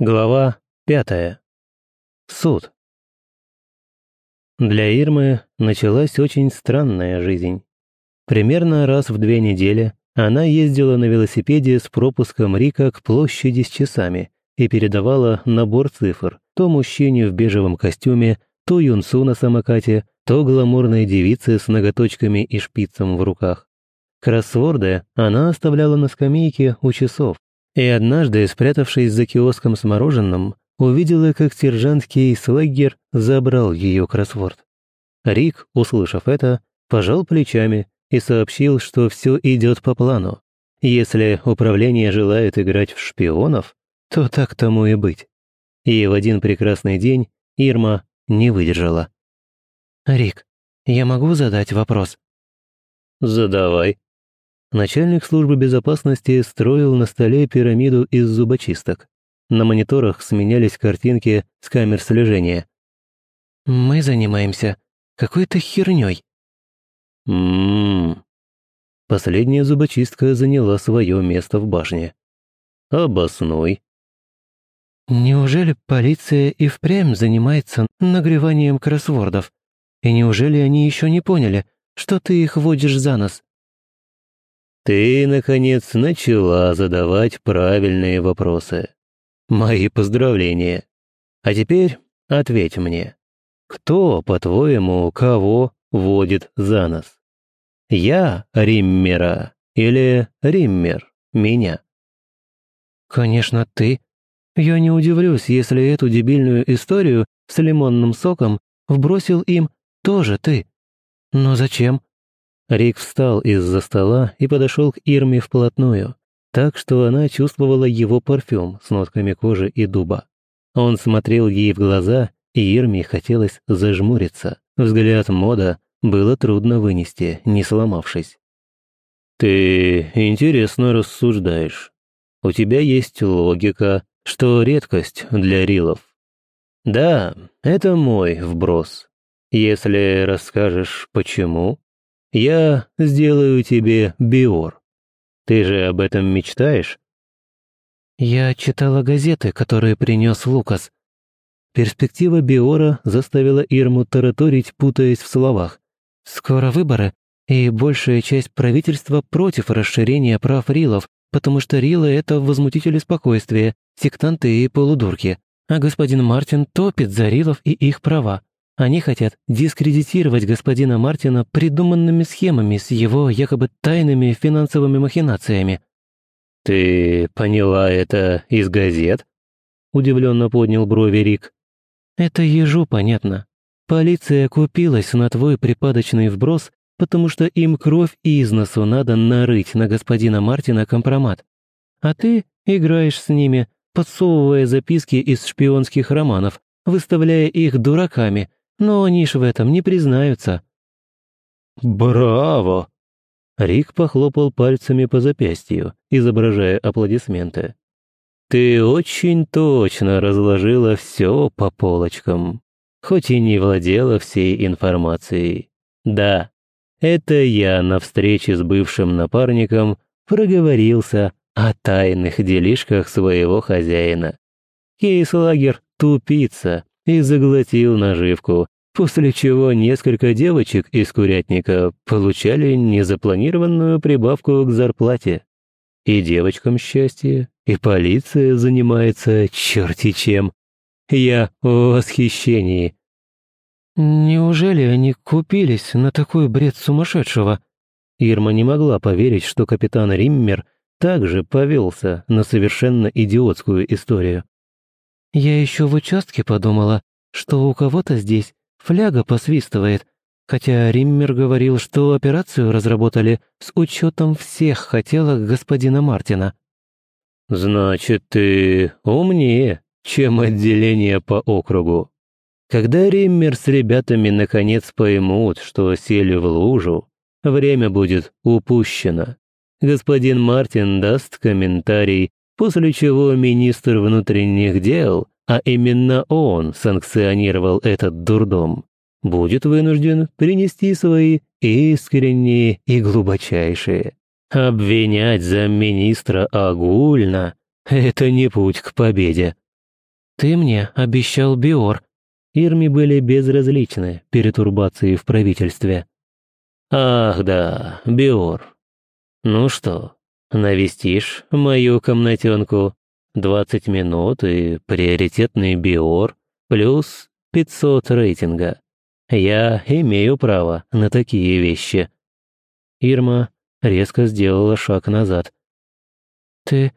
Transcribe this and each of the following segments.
Глава пятая. Суд. Для Ирмы началась очень странная жизнь. Примерно раз в две недели она ездила на велосипеде с пропуском Рика к площади с часами и передавала набор цифр то мужчине в бежевом костюме, то юнцу на самокате, то гламурной девице с ноготочками и шпицем в руках. Кроссворды она оставляла на скамейке у часов, и однажды, спрятавшись за киоском с мороженым, увидела, как сержант Кейслагер забрал ее кроссворд. Рик, услышав это, пожал плечами и сообщил, что все идет по плану. Если управление желает играть в шпионов, то так тому и быть. И в один прекрасный день Ирма не выдержала. «Рик, я могу задать вопрос?» «Задавай», Начальник службы безопасности строил на столе пирамиду из зубочисток. На мониторах сменялись картинки с камер слежения. «Мы занимаемся какой-то херней». «Ммм...» Последняя зубочистка заняла свое место в башне. «Обоснуй». «Неужели полиция и впрямь занимается нагреванием кроссвордов? И неужели они еще не поняли, что ты их водишь за нос?» Ты, наконец, начала задавать правильные вопросы. Мои поздравления. А теперь ответь мне. Кто, по-твоему, кого водит за нос? Я Риммера или Риммер меня? Конечно, ты. Я не удивлюсь, если эту дебильную историю с лимонным соком вбросил им тоже ты. Но зачем? Рик встал из-за стола и подошел к Ирме вплотную, так что она чувствовала его парфюм с нотками кожи и дуба. Он смотрел ей в глаза, и Ирме хотелось зажмуриться. Взгляд мода было трудно вынести, не сломавшись. «Ты интересно рассуждаешь. У тебя есть логика, что редкость для рилов. Да, это мой вброс. Если расскажешь, почему, я сделаю тебе биор. Ты же об этом мечтаешь?» «Я читала газеты, которые принес Лукас». Перспектива биора заставила Ирму тараторить, путаясь в словах. «Скоро выборы, и большая часть правительства против расширения прав Рилов, потому что Рилы — это возмутители спокойствия, сектанты и полудурки, а господин Мартин топит за Рилов и их права. Они хотят дискредитировать господина Мартина придуманными схемами с его якобы тайными финансовыми махинациями. «Ты поняла это из газет?» – удивленно поднял брови Рик. «Это ежу понятно. Полиция купилась на твой припадочный вброс, потому что им кровь из носу надо нарыть на господина Мартина компромат. А ты играешь с ними, подсовывая записки из шпионских романов, выставляя их дураками – но они ж в этом не признаются». «Браво!» Рик похлопал пальцами по запястью, изображая аплодисменты. «Ты очень точно разложила все по полочкам, хоть и не владела всей информацией. Да, это я на встрече с бывшим напарником проговорился о тайных делишках своего хозяина. Кейслагер — тупица, и заглотил наживку, после чего несколько девочек из курятника получали незапланированную прибавку к зарплате. И девочкам счастье, и полиция занимается черти чем. Я в восхищении. Неужели они купились на такой бред сумасшедшего? Ирма не могла поверить, что капитан Риммер также повелся на совершенно идиотскую историю. Я еще в участке подумала, что у кого-то здесь фляга посвистывает, хотя Риммер говорил, что операцию разработали с учетом всех хотелок господина Мартина. «Значит, ты умнее, чем отделение по округу. Когда Риммер с ребятами наконец поймут, что сели в лужу, время будет упущено. Господин Мартин даст комментарий, после чего министр внутренних дел, а именно он санкционировал этот дурдом, будет вынужден принести свои искренние и глубочайшие. Обвинять замминистра огульно – это не путь к победе. Ты мне обещал Биор». Ирми были безразличны перетурбации в правительстве. «Ах да, Биор. Ну что, навестишь мою комнатенку? Двадцать минут и приоритетный Биор, плюс пятьсот рейтинга. Я имею право на такие вещи». Ирма резко сделала шаг назад. «Ты...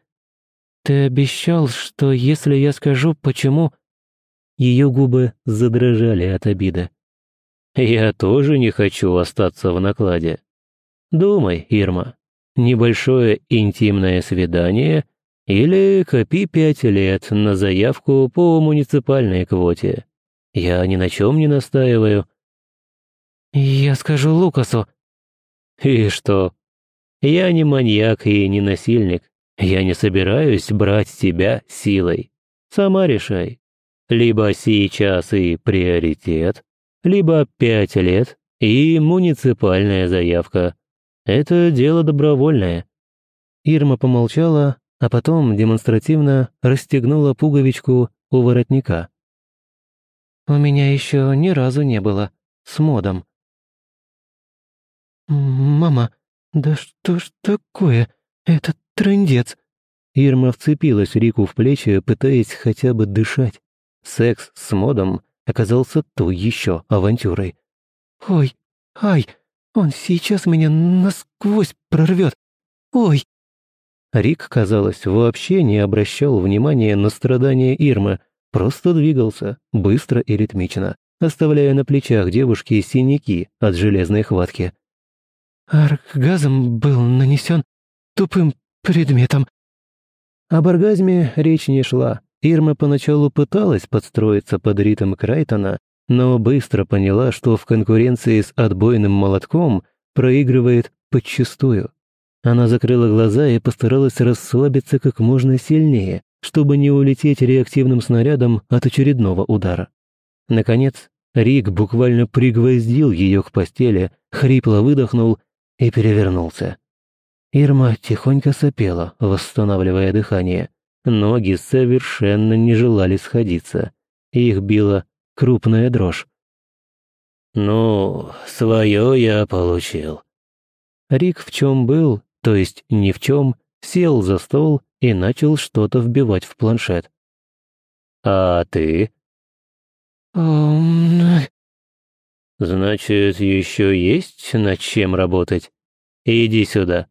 ты обещал, что если я скажу, почему...» Ее губы задрожали от обиды. «Я тоже не хочу остаться в накладе. Думай, Ирма, небольшое интимное свидание или копи пять лет на заявку по муниципальной квоте. Я ни на чем не настаиваю». «Я скажу Лукасу». «И что? Я не маньяк и не насильник. Я не собираюсь брать тебя силой. Сама решай. Либо сейчас и приоритет, либо пять лет и муниципальная заявка. Это дело добровольное». Ирма помолчала, а потом демонстративно расстегнула пуговичку у воротника. «У меня еще ни разу не было с модом». «Мама, да что ж такое? Это трындец!» Ирма вцепилась Рику в плечи, пытаясь хотя бы дышать. Секс с модом оказался той еще авантюрой. «Ой, ай, он сейчас меня насквозь прорвет. Ой!» Рик, казалось, вообще не обращал внимания на страдания Ирмы, просто двигался, быстро и ритмично, оставляя на плечах девушки синяки от железной хватки. «Оргазм был нанесен тупым предметом». Об оргазме речь не шла. Ирма поначалу пыталась подстроиться под ритм Крайтона, но быстро поняла, что в конкуренции с отбойным молотком проигрывает подчистую. Она закрыла глаза и постаралась расслабиться как можно сильнее, чтобы не улететь реактивным снарядом от очередного удара. Наконец, Рик буквально пригвоздил ее к постели, хрипло выдохнул и перевернулся. Ирма тихонько сопела, восстанавливая дыхание. Ноги совершенно не желали сходиться. Их била крупная дрожь. «Ну, свое я получил». Рик в чем был, то есть ни в чем, сел за стол и начал что-то вбивать в планшет. «А ты?» «Значит, еще есть над чем работать? Иди сюда».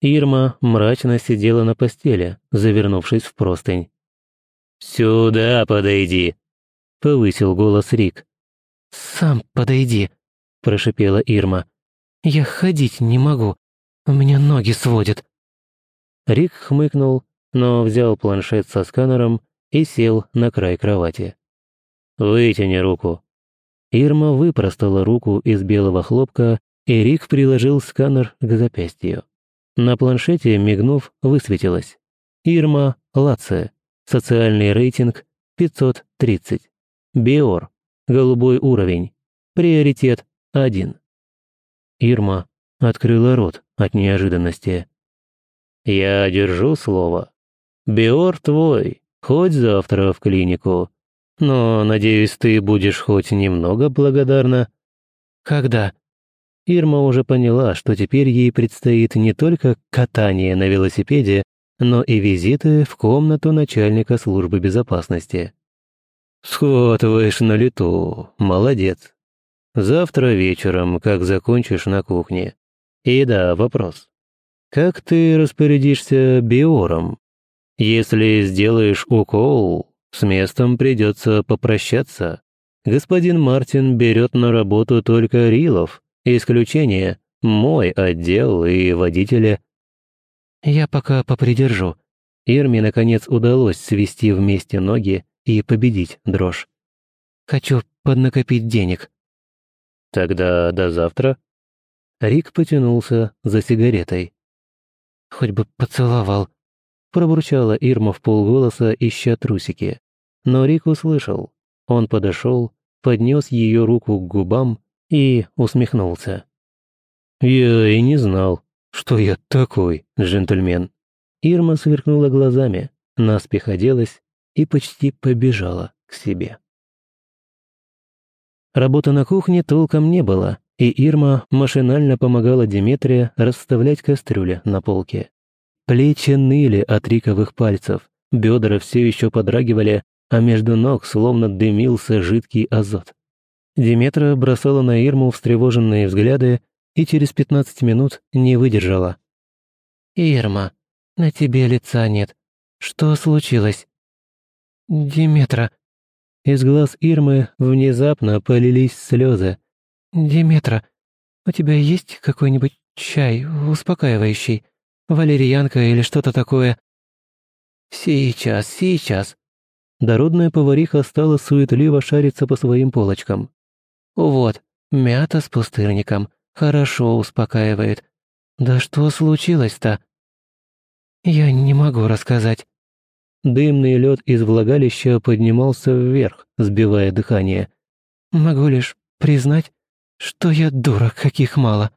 Ирма мрачно сидела на постели, завернувшись в простынь. «Сюда подойди!» — повысил голос Рик. «Сам подойди!» — прошипела Ирма. «Я ходить не могу, у меня ноги сводят». Рик хмыкнул, но взял планшет со сканером и сел на край кровати. «Вытяни руку». Ирма выпростала руку из белого хлопка, и Рик приложил сканер к запястью. На планшете, мигнув, высветилось. Ирма Лация. Социальный рейтинг 530. Биор. Голубой уровень. Приоритет 1. Ирма открыла рот от неожиданности. «Я держу слово. Биор твой, хоть завтра в клинику. Но, надеюсь, ты будешь хоть немного благодарна». «Когда?» Ирма уже поняла, что теперь ей предстоит не только катание на велосипеде, но и визиты в комнату начальника службы безопасности. «Схватываешь на лету, молодец. Завтра вечером, как закончишь на кухне. И да, вопрос. Как ты распорядишься биором? Если сделаешь укол, с местом придется попрощаться. Господин Мартин берет на работу только Рилов, Исключение – мой отдел и водители. Я пока попридержу. Ирме, наконец, удалось свести вместе ноги и победить дрожь. Хочу поднакопить денег. Тогда до завтра. Рик потянулся за сигаретой. Хоть бы поцеловал. Пробурчала Ирма в полголоса, ища трусики. Но Рик услышал. Он подошел, поднес ее руку к губам и усмехнулся. «Я и не знал, что я такой джентльмен». Ирма сверкнула глазами, наспех оделась и почти побежала к себе. Работы на кухне толком не было, и Ирма машинально помогала Диметрия расставлять кастрюли на полке. Плечи ныли от риковых пальцев, бедра все еще подрагивали, а между ног словно дымился жидкий азот. Диметра бросала на Ирму встревоженные взгляды и через 15 минут не выдержала. «Ирма, на тебе лица нет. Что случилось?» «Диметра». Из глаз Ирмы внезапно полились слезы. «Диметра, у тебя есть какой-нибудь чай успокаивающий? Валерьянка или что-то такое?» «Сейчас, сейчас». Дородная повариха стала суетливо шариться по своим полочкам. «Вот, мята с пустырником. Хорошо успокаивает. Да что случилось-то?» «Я не могу рассказать». Дымный лед из влагалища поднимался вверх, сбивая дыхание. «Могу лишь признать, что я дура, каких мало».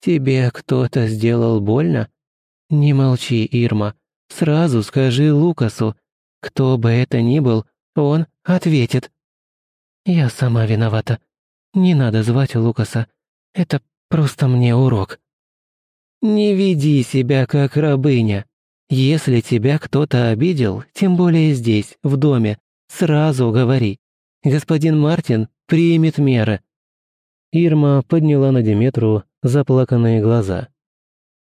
«Тебе кто-то сделал больно?» «Не молчи, Ирма. Сразу скажи Лукасу. Кто бы это ни был, он ответит». «Я сама виновата. Не надо звать Лукаса. Это просто мне урок». «Не веди себя как рабыня. Если тебя кто-то обидел, тем более здесь, в доме, сразу говори. Господин Мартин примет меры». Ирма подняла на Диметру заплаканные глаза.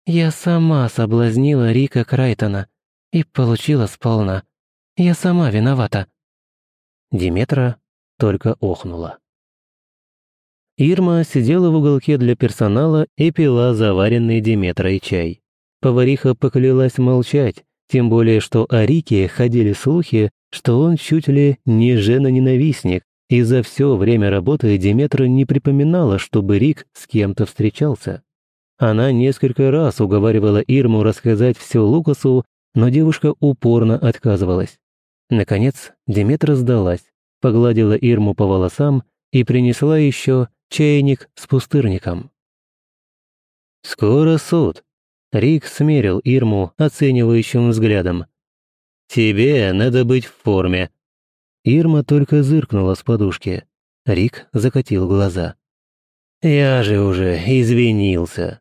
«Я сама соблазнила Рика Крайтона и получила сполна. Я сама виновата». Диметра только охнула. Ирма сидела в уголке для персонала и пила заваренный Диметрой чай. Повариха поклялась молчать, тем более что о Рике ходили слухи, что он чуть ли не жена-ненавистник, и за все время работы Диметра не припоминала, чтобы Рик с кем-то встречался. Она несколько раз уговаривала Ирму рассказать все Лукасу, но девушка упорно отказывалась. Наконец, Диметра сдалась, погладила Ирму по волосам и принесла еще чайник с пустырником. «Скоро суд», Рик смерил Ирму оценивающим взглядом. «Тебе надо быть в форме». Ирма только зыркнула с подушки. Рик закатил глаза. «Я же уже извинился.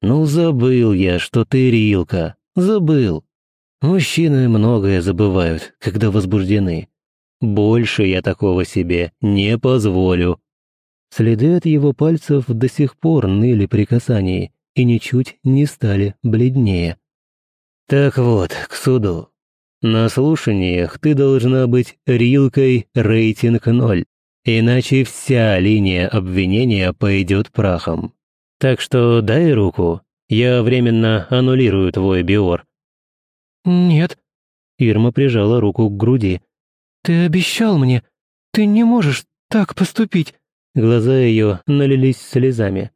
Ну, забыл я, что ты Рилка. Забыл. Мужчины многое забывают, когда возбуждены. Больше я такого себе не позволю». Следы от его пальцев до сих пор ныли при касании, и ничуть не стали бледнее. «Так вот, к суду. На слушаниях ты должна быть рилкой рейтинг ноль, иначе вся линия обвинения пойдет прахом. Так что дай руку, я временно аннулирую твой биор». «Нет». Ирма прижала руку к груди. «Ты обещал мне. Ты не можешь так поступить». Глаза ее налились слезами.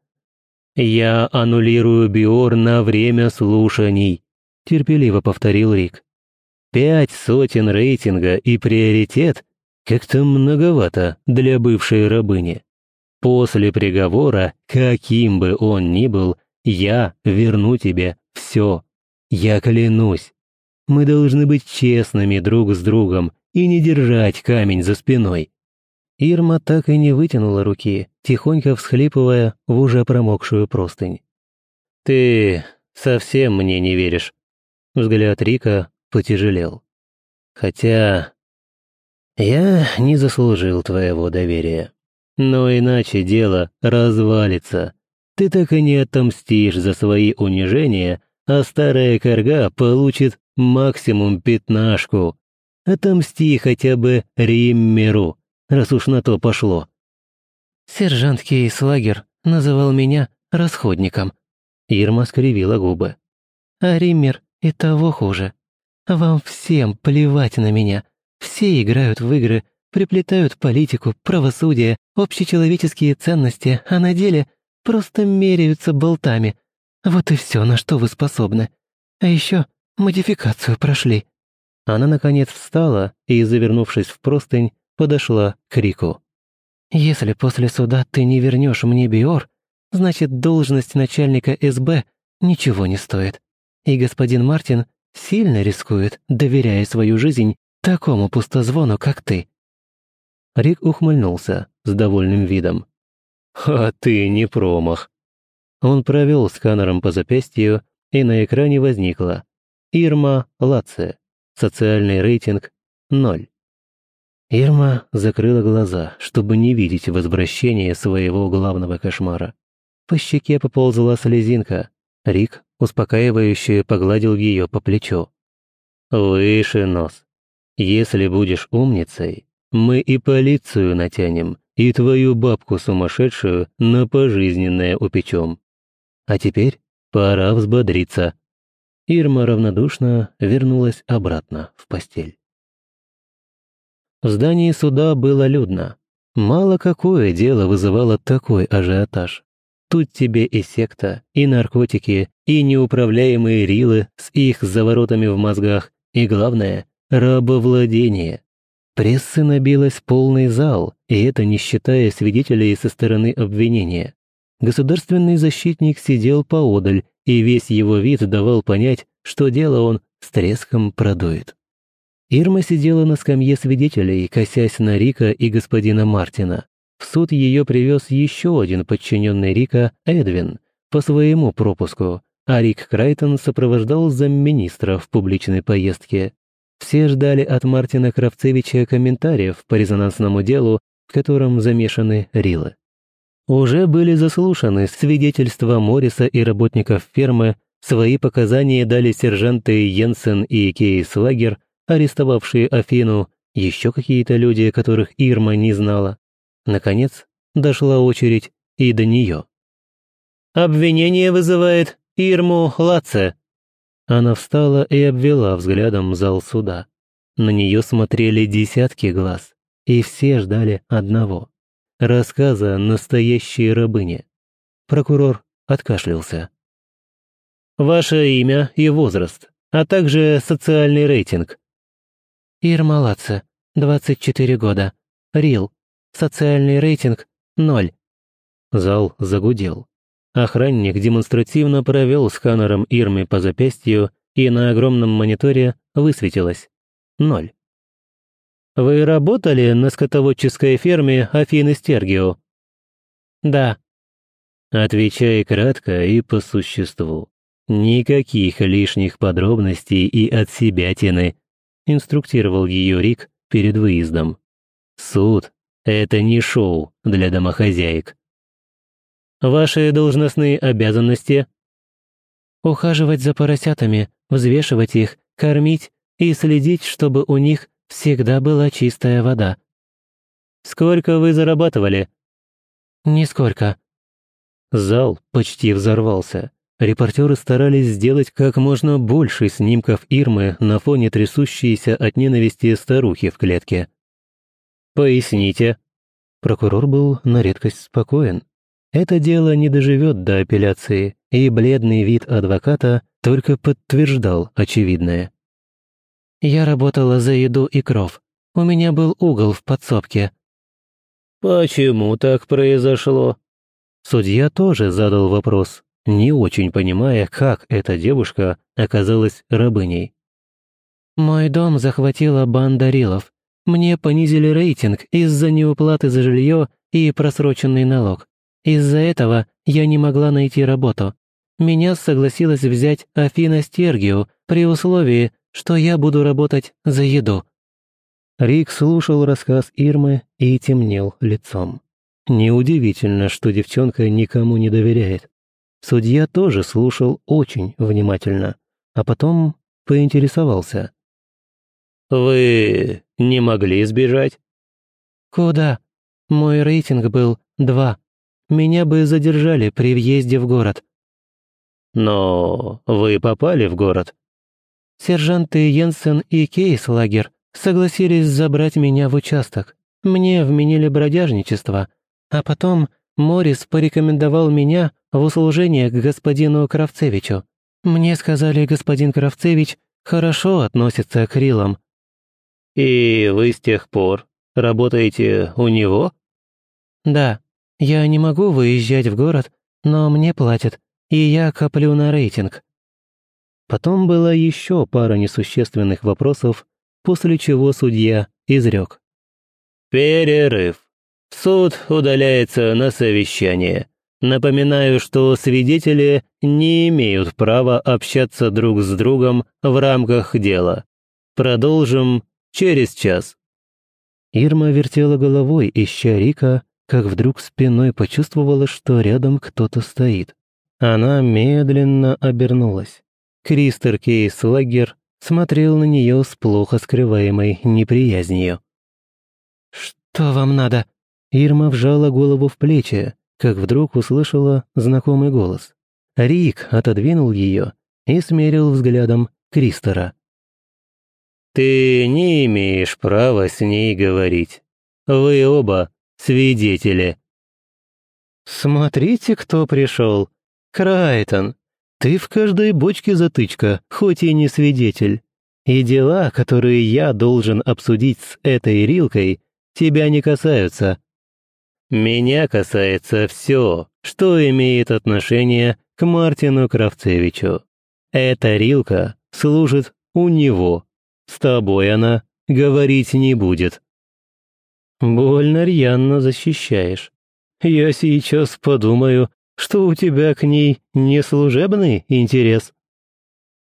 «Я аннулирую Биор на время слушаний», — терпеливо повторил Рик. «Пять сотен рейтинга и приоритет как-то многовато для бывшей рабыни. После приговора, каким бы он ни был, я верну тебе все. Я клянусь. Мы должны быть честными друг с другом и не держать камень за спиной. Ирма так и не вытянула руки, тихонько всхлипывая в уже промокшую простынь. «Ты совсем мне не веришь?» Взгляд Рика потяжелел. «Хотя я не заслужил твоего доверия. Но иначе дело развалится. Ты так и не отомстишь за свои унижения, а старая корга получит максимум пятнашку. Отомсти хотя бы Риммеру, раз уж на то пошло». «Сержант Кейслагер называл меня расходником». Ирма скривила губы. «А Риммер и того хуже. Вам всем плевать на меня. Все играют в игры, приплетают политику, правосудие, общечеловеческие ценности, а на деле просто меряются болтами. Вот и все, на что вы способны. А еще модификацию прошли». Она, наконец, встала и, завернувшись в простынь, подошла к Рику. «Если после суда ты не вернешь мне Биор, значит, должность начальника СБ ничего не стоит. И господин Мартин сильно рискует, доверяя свою жизнь такому пустозвону, как ты». Рик ухмыльнулся с довольным видом. «А ты не промах». Он провел сканером по запястью, и на экране возникло «Ирма Лаце. Социальный рейтинг – ноль». Ирма закрыла глаза, чтобы не видеть возвращения своего главного кошмара. По щеке поползла слезинка. Рик, успокаивающе, погладил ее по плечу. «Выше нос. Если будешь умницей, мы и полицию натянем, и твою бабку сумасшедшую на пожизненное упечем. А теперь пора взбодриться». Ирма равнодушно вернулась обратно в постель. В здании суда было людно. Мало какое дело вызывало такой ажиотаж. Тут тебе и секта, и наркотики, и неуправляемые рилы с их заворотами в мозгах, и главное – рабовладение. Прессы набилась полный зал, и это не считая свидетелей со стороны обвинения. Государственный защитник сидел поодаль, и весь его вид давал понять, что дело он с треском продует. Ирма сидела на скамье свидетелей, косясь на Рика и господина Мартина. В суд ее привез еще один подчиненный Рика, Эдвин, по своему пропуску, а Рик Крайтон сопровождал замминистра в публичной поездке. Все ждали от Мартина Кравцевича комментариев по резонансному делу, в котором замешаны Рилы. Уже были заслушаны свидетельства Морриса и работников фермы, свои показания дали сержанты Йенсен и Кейс Лагер, арестовавшие Афину, еще какие-то люди, которых Ирма не знала. Наконец, дошла очередь и до нее. «Обвинение вызывает Ирму Лаце». Она встала и обвела взглядом зал суда. На нее смотрели десятки глаз, и все ждали одного – рассказа настоящей рабыни. Прокурор откашлялся. «Ваше имя и возраст, а также социальный рейтинг», Ирма Лаце, 24 года. Рил. Социальный рейтинг – 0. Зал загудел. Охранник демонстративно провел сканером Ирмы по запястью, и на огромном мониторе высветилось – 0. «Вы работали на скотоводческой ферме Афины Стергио?» «Да». Отвечай кратко и по существу. Никаких лишних подробностей и от себя тяны инструктировал ее Рик перед выездом. «Суд — это не шоу для домохозяек». «Ваши должностные обязанности?» «Ухаживать за поросятами, взвешивать их, кормить и следить, чтобы у них всегда была чистая вода». «Сколько вы зарабатывали?» «Нисколько». Зал почти взорвался. Репортеры старались сделать как можно больше снимков Ирмы на фоне трясущейся от ненависти старухи в клетке. «Поясните». Прокурор был на редкость спокоен. Это дело не доживет до апелляции, и бледный вид адвоката только подтверждал очевидное. «Я работала за еду и кров. У меня был угол в подсобке». «Почему так произошло?» Судья тоже задал вопрос, не очень понимая, как эта девушка оказалась рабыней. «Мой дом захватила банда рилов. Мне понизили рейтинг из-за неуплаты за жилье и просроченный налог. Из-за этого я не могла найти работу. Меня согласилась взять Афина Стергио при условии, что я буду работать за еду». Рик слушал рассказ Ирмы и темнел лицом. Неудивительно, что девчонка никому не доверяет. Судья тоже слушал очень внимательно, а потом поинтересовался. «Вы не могли сбежать?» «Куда? Мой рейтинг был два. Меня бы задержали при въезде в город». «Но вы попали в город?» Сержанты Йенсен и Кейслагер согласились забрать меня в участок. Мне вменили бродяжничество, а потом Морис порекомендовал меня в услужение к господину Кравцевичу. Мне сказали, господин Кравцевич хорошо относится к Рилам». «И вы с тех пор работаете у него?» «Да. Я не могу выезжать в город, но мне платят, и я коплю на рейтинг». Потом была еще пара несущественных вопросов, после чего судья изрек. «Перерыв. Суд удаляется на совещание. Напоминаю, что свидетели не имеют права общаться друг с другом в рамках дела. Продолжим через час». Ирма вертела головой, ища Рика, как вдруг спиной почувствовала, что рядом кто-то стоит. Она медленно обернулась. Кристер Кейс Лагер смотрел на нее с плохо скрываемой неприязнью. «Что вам надо?» Ирма вжала голову в плечи, как вдруг услышала знакомый голос. Рик отодвинул ее и смерил взглядом Кристера. «Ты не имеешь права с ней говорить. Вы оба свидетели». «Смотрите, кто пришел. Крайтон, ты в каждой бочке затычка, хоть и не свидетель. И дела, которые я должен обсудить с этой Рилкой, тебя не касаются. Меня касается все, что имеет отношение к Мартину Кравцевичу. Эта Рилка служит у него. С тобой она говорить не будет. Больно рьяно защищаешь. Я сейчас подумаю, что у тебя к ней не служебный интерес.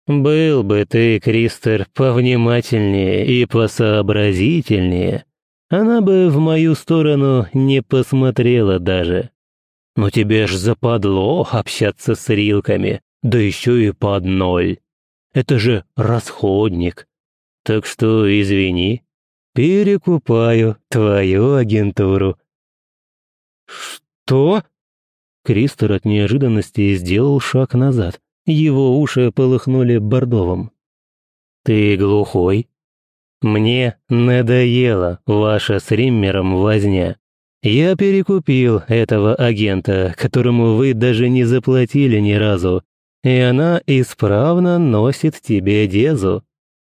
Был бы ты, Кристер, повнимательнее и посообразительнее, она бы в мою сторону не посмотрела даже. Но тебе ж западло общаться с рилками, да еще и под ноль. Это же расходник. Так что извини, перекупаю твою агентуру». «Что?» Кристер от неожиданности сделал шаг назад. Его уши полыхнули бордовым. «Ты глухой?» «Мне надоело ваша с Риммером возня. Я перекупил этого агента, которому вы даже не заплатили ни разу, и она исправно носит тебе дезу.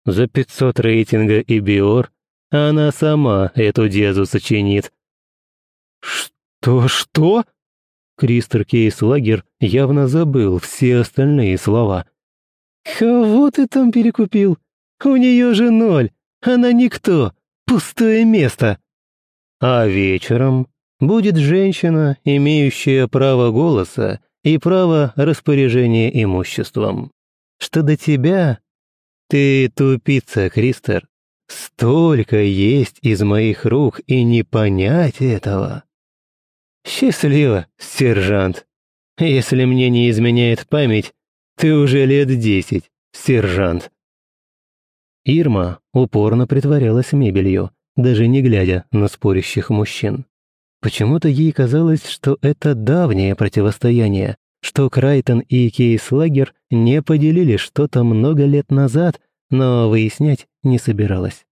За 500 рейтинга и биор она сама эту дезу сочинит». «Что-что?» Кристер Кейслагер явно забыл все остальные слова. «Кого ты там перекупил? У нее же ноль, она никто, пустое место». «А вечером будет женщина, имеющая право голоса и право распоряжения имуществом. Что до тебя? Ты тупица, Кристер. Столько есть из моих рук, и не понять этого. «Счастливо, сержант. Если мне не изменяет память, ты уже лет десять, сержант». Ирма упорно притворялась мебелью, даже не глядя на спорящих мужчин. Почему-то ей казалось, что это давнее противостояние, что Крайтон и Кейслагер не поделили что-то много лет назад, но выяснять не собиралась.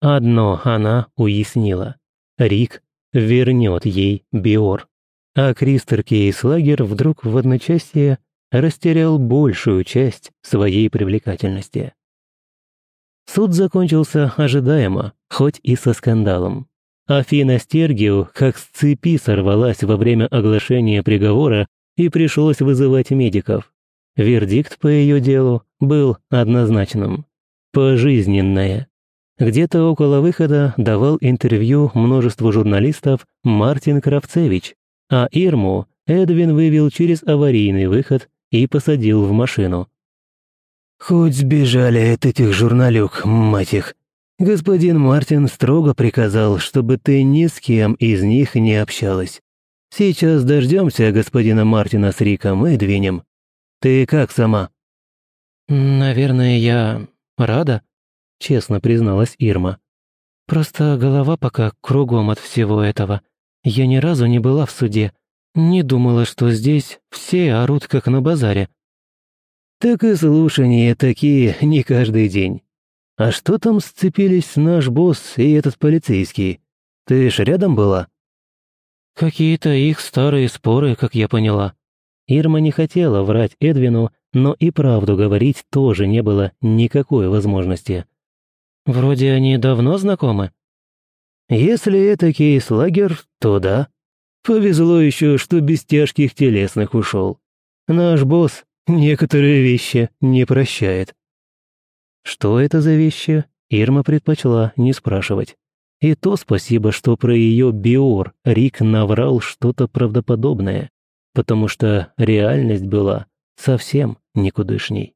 Одно она уяснила. Рик вернет ей Биор. А Кристер Кейслагер вдруг в одночасье растерял большую часть своей привлекательности. Суд закончился ожидаемо, хоть и со скандалом. Афина Стергио как с цепи сорвалась во время оглашения приговора и пришлось вызывать медиков. Вердикт по ее делу был однозначным. Пожизненное. Где-то около выхода давал интервью множеству журналистов Мартин Кравцевич, а Ирму Эдвин вывел через аварийный выход и посадил в машину. «Хоть сбежали от этих журналюк, мать их. Господин Мартин строго приказал, чтобы ты ни с кем из них не общалась. Сейчас дождемся господина Мартина с Риком и двинем. Ты как сама?» «Наверное, я рада», честно призналась Ирма. «Просто голова пока кругом от всего этого. Я ни разу не была в суде. Не думала, что здесь все орут, как на базаре». «Так и слушания такие не каждый день. А что там сцепились наш босс и этот полицейский? Ты ж рядом была?» «Какие-то их старые споры, как я поняла». Ирма не хотела врать Эдвину, но и правду говорить тоже не было никакой возможности. Вроде они давно знакомы. Если это кейс-лагер, то да. Повезло еще, что без тяжких телесных ушел. Наш босс некоторые вещи не прощает. Что это за вещи, Ирма предпочла не спрашивать. И то спасибо, что про ее биор Рик наврал что-то правдоподобное, потому что реальность была совсем никудышней.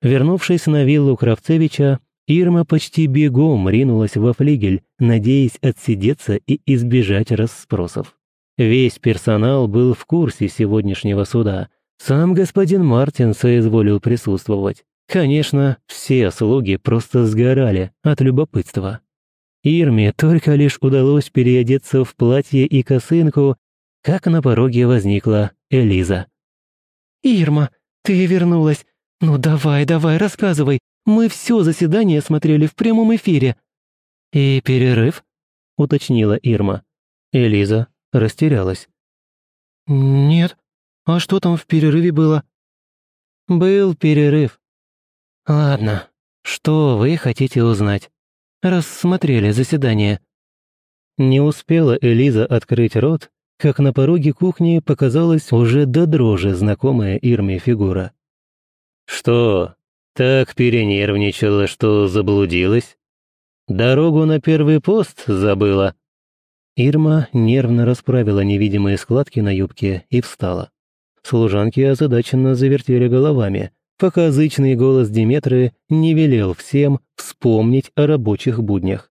Вернувшись на виллу Кравцевича, Ирма почти бегом ринулась во флигель, надеясь отсидеться и избежать расспросов. Весь персонал был в курсе сегодняшнего суда. Сам господин Мартин соизволил присутствовать. Конечно, все слуги просто сгорали от любопытства. Ирме только лишь удалось переодеться в платье и косынку, как на пороге возникла Элиза. «Ирма, ты вернулась. Ну давай, давай, рассказывай. Мы все заседание смотрели в прямом эфире». «И перерыв?» — уточнила Ирма. Элиза растерялась. «Нет. А что там в перерыве было?» «Был перерыв». «Ладно, что вы хотите узнать?» рассмотрели заседание». Не успела Элиза открыть рот, как на пороге кухни показалась уже до дрожи знакомая Ирме фигура. «Что, так перенервничала, что заблудилась? Дорогу на первый пост забыла?» Ирма нервно расправила невидимые складки на юбке и встала. Служанки озадаченно завертели головами, пока зычный голос Диметры не велел всем вспомнить о рабочих буднях.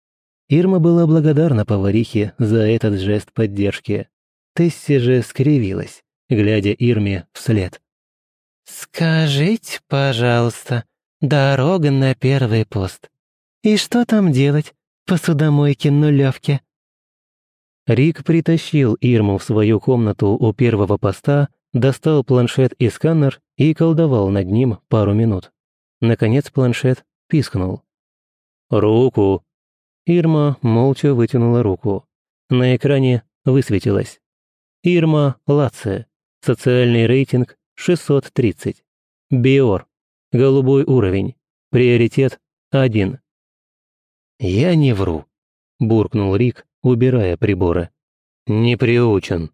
Ирма была благодарна поварихе за этот жест поддержки. Тесси же скривилась, глядя Ирме вслед. «Скажите, пожалуйста, дорога на первый пост. И что там делать? Посудомойки нулевки?» Рик притащил Ирму в свою комнату у первого поста достал планшет и сканер и колдовал над ним пару минут. Наконец планшет пискнул. «Руку!» Ирма молча вытянула руку. На экране высветилось. Ирма Лаце. Социальный рейтинг 630. Биор. Голубой уровень. Приоритет 1. «Я не вру», – буркнул Рик, убирая приборы. «Не приучен».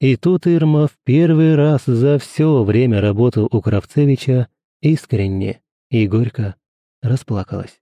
И тут Ирма в первый раз за все время работы у Кравцевича искренне и горько расплакалась.